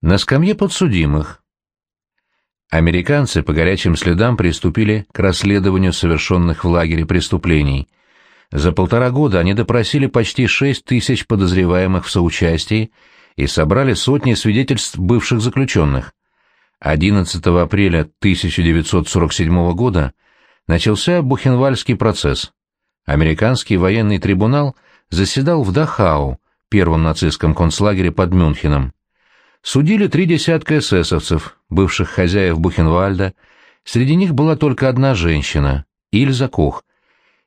На скамье подсудимых. Американцы по горячим следам приступили к расследованию совершенных в лагере преступлений. За полтора года они допросили почти шесть тысяч подозреваемых в соучастии и собрали сотни свидетельств бывших заключенных. 11 апреля 1947 года начался Бухенвальский процесс. Американский военный трибунал заседал в Дахау, первом нацистском концлагере под Мюнхеном. Судили три десятка эсэсовцев, бывших хозяев Бухенвальда, среди них была только одна женщина, Ильза Кох.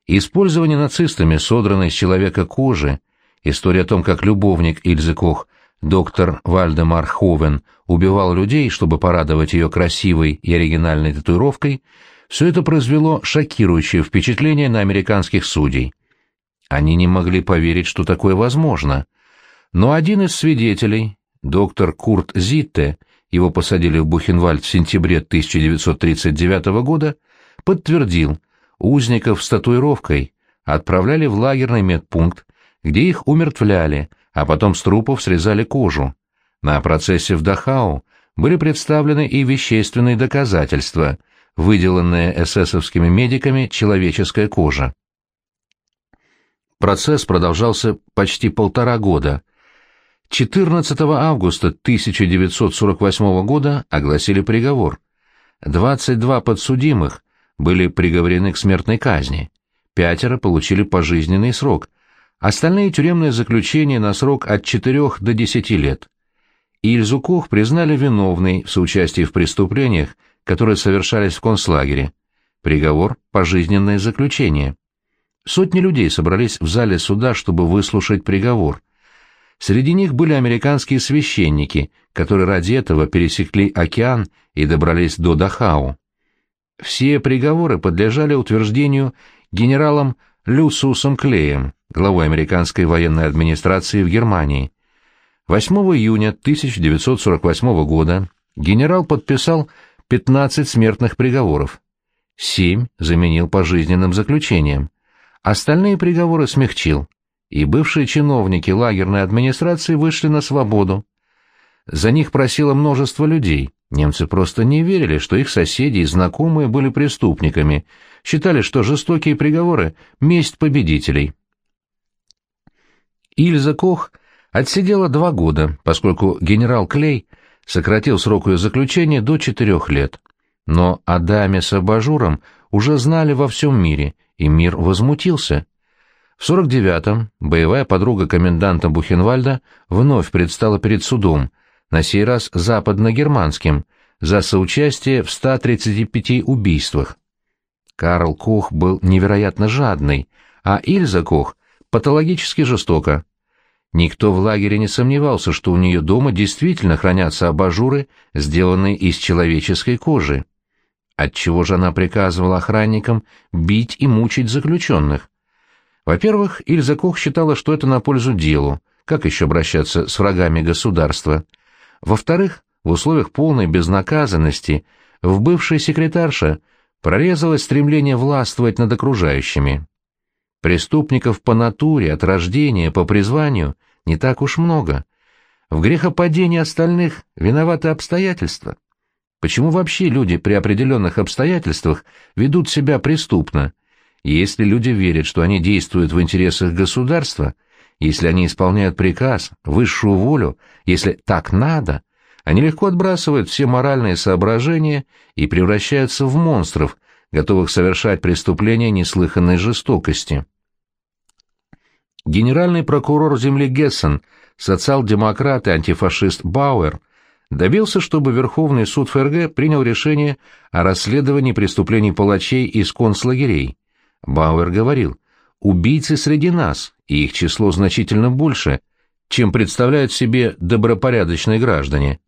Использование нацистами содранной с человека кожи, история о том, как любовник Ильзы Кох, доктор Вальдемар Ховен, убивал людей, чтобы порадовать ее красивой и оригинальной татуировкой, все это произвело шокирующее впечатление на американских судей. Они не могли поверить, что такое возможно. Но один из свидетелей, доктор Курт Зитте, его посадили в Бухенвальд в сентябре 1939 года, подтвердил, узников с татуировкой отправляли в лагерный медпункт, где их умертвляли, а потом с трупов срезали кожу. На процессе в Дахау были представлены и вещественные доказательства, выделанная эсэсовскими медиками человеческая кожа. Процесс продолжался почти полтора года. 14 августа 1948 года огласили приговор. 22 подсудимых были приговорены к смертной казни, пятеро получили пожизненный срок, остальные тюремное заключение на срок от 4 до 10 лет. Ильзу Кох признали виновной в соучастии в преступлениях, которые совершались в концлагере. Приговор – пожизненное заключение. Сотни людей собрались в зале суда, чтобы выслушать приговор. Среди них были американские священники, которые ради этого пересекли океан и добрались до Дахау. Все приговоры подлежали утверждению генералом Люсусом Клеем, главой американской военной администрации в Германии. 8 июня 1948 года генерал подписал 15 смертных приговоров. Семь заменил пожизненным заключением. Остальные приговоры смягчил, и бывшие чиновники лагерной администрации вышли на свободу. За них просило множество людей. Немцы просто не верили, что их соседи и знакомые были преступниками, считали, что жестокие приговоры — месть победителей. Ильза Кох отсидела два года, поскольку генерал Клей — сократил срок ее заключения до четырех лет. Но о даме с абажуром уже знали во всем мире, и мир возмутился. В 49-м боевая подруга коменданта Бухенвальда вновь предстала перед судом, на сей раз западно-германским, за соучастие в 135 убийствах. Карл Кох был невероятно жадный, а Ильза Кох — патологически жестоко. Никто в лагере не сомневался, что у нее дома действительно хранятся абажуры, сделанные из человеческой кожи. Отчего же она приказывала охранникам бить и мучить заключенных? Во-первых, Ильза Кох считала, что это на пользу делу, как еще обращаться с врагами государства. Во-вторых, в условиях полной безнаказанности в бывшей секретарше прорезалось стремление властвовать над окружающими. Преступников по натуре, от рождения, по призванию не так уж много. В грехопадении остальных виноваты обстоятельства. Почему вообще люди при определенных обстоятельствах ведут себя преступно? Если люди верят, что они действуют в интересах государства, если они исполняют приказ, высшую волю, если так надо, они легко отбрасывают все моральные соображения и превращаются в монстров, готовых совершать преступления неслыханной жестокости. Генеральный прокурор земли Гессен, социал-демократ и антифашист Бауэр, добился, чтобы Верховный суд ФРГ принял решение о расследовании преступлений палачей из концлагерей. Бауэр говорил, убийцы среди нас, и их число значительно больше, чем представляют себе добропорядочные граждане.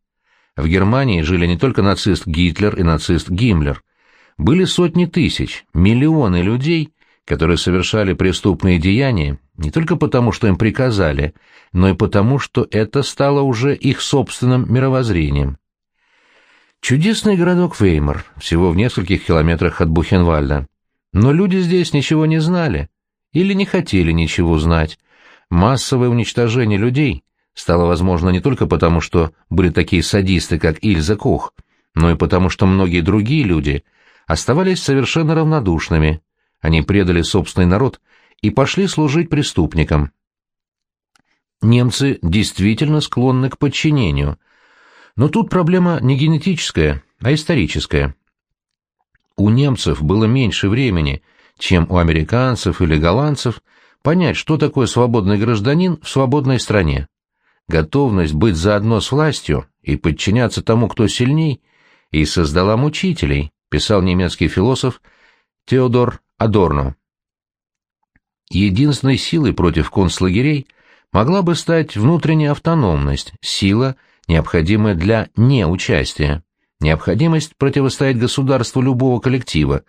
В Германии жили не только нацист Гитлер и нацист Гиммлер. Были сотни тысяч, миллионы людей, которые совершали преступные деяния не только потому, что им приказали, но и потому, что это стало уже их собственным мировоззрением. Чудесный городок Веймар, всего в нескольких километрах от Бухенвальда. Но люди здесь ничего не знали или не хотели ничего знать. Массовое уничтожение людей стало возможно не только потому, что были такие садисты, как Ильза Кох, но и потому, что многие другие люди оставались совершенно равнодушными. Они предали собственный народ и пошли служить преступникам. Немцы действительно склонны к подчинению. Но тут проблема не генетическая, а историческая. У немцев было меньше времени, чем у американцев или голландцев, понять, что такое свободный гражданин в свободной стране. Готовность быть заодно с властью и подчиняться тому, кто сильней, и создала мучителей, писал немецкий философ Теодор Адорно. Единственной силой против концлагерей могла бы стать внутренняя автономность, сила, необходимая для неучастия, необходимость противостоять государству любого коллектива.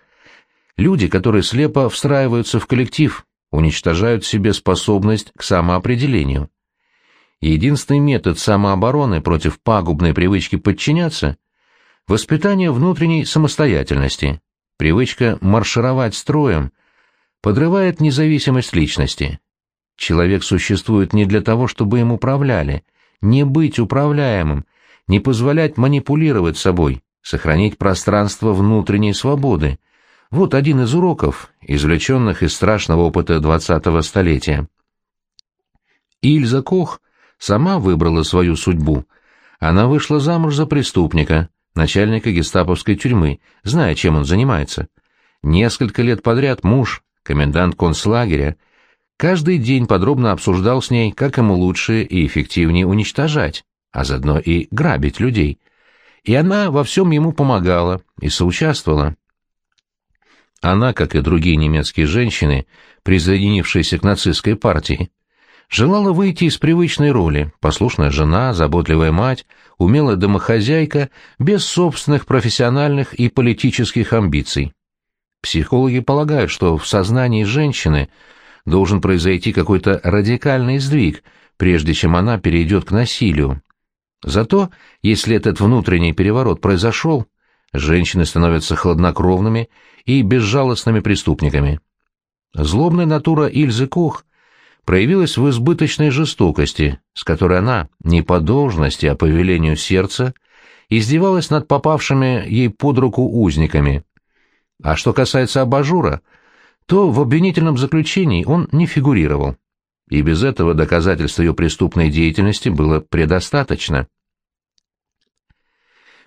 Люди, которые слепо встраиваются в коллектив, уничтожают в себе способность к самоопределению. Единственный метод самообороны против пагубной привычки подчиняться – воспитание внутренней самостоятельности, привычка маршировать строем – подрывает независимость личности. Человек существует не для того, чтобы им управляли, не быть управляемым, не позволять манипулировать собой, сохранить пространство внутренней свободы. Вот один из уроков, извлеченных из страшного опыта двадцатого столетия. Ильза Кох сама выбрала свою судьбу. Она вышла замуж за преступника, начальника гестаповской тюрьмы, зная, чем он занимается. Несколько лет подряд муж комендант концлагеря, каждый день подробно обсуждал с ней, как ему лучше и эффективнее уничтожать, а заодно и грабить людей. И она во всем ему помогала и соучаствовала. Она, как и другие немецкие женщины, присоединившиеся к нацистской партии, желала выйти из привычной роли, послушная жена, заботливая мать, умелая домохозяйка, без собственных профессиональных и политических амбиций. Психологи полагают, что в сознании женщины должен произойти какой-то радикальный сдвиг, прежде чем она перейдет к насилию. Зато, если этот внутренний переворот произошел, женщины становятся хладнокровными и безжалостными преступниками. Злобная натура Ильзы Кох проявилась в избыточной жестокости, с которой она, не по должности, а по велению сердца, издевалась над попавшими ей под руку узниками, а что касается абажура, то в обвинительном заключении он не фигурировал, и без этого доказательства ее преступной деятельности было предостаточно.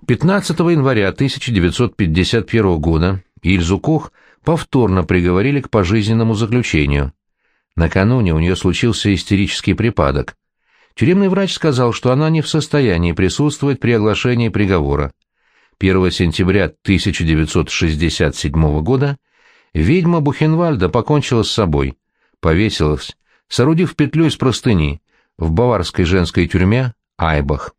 15 января 1951 года Ильзу Кох повторно приговорили к пожизненному заключению. Накануне у нее случился истерический припадок. Тюремный врач сказал, что она не в состоянии присутствовать при оглашении приговора. 1 сентября 1967 года ведьма Бухенвальда покончила с собой, повесилась, соорудив петлю из простыни в баварской женской тюрьме Айбах.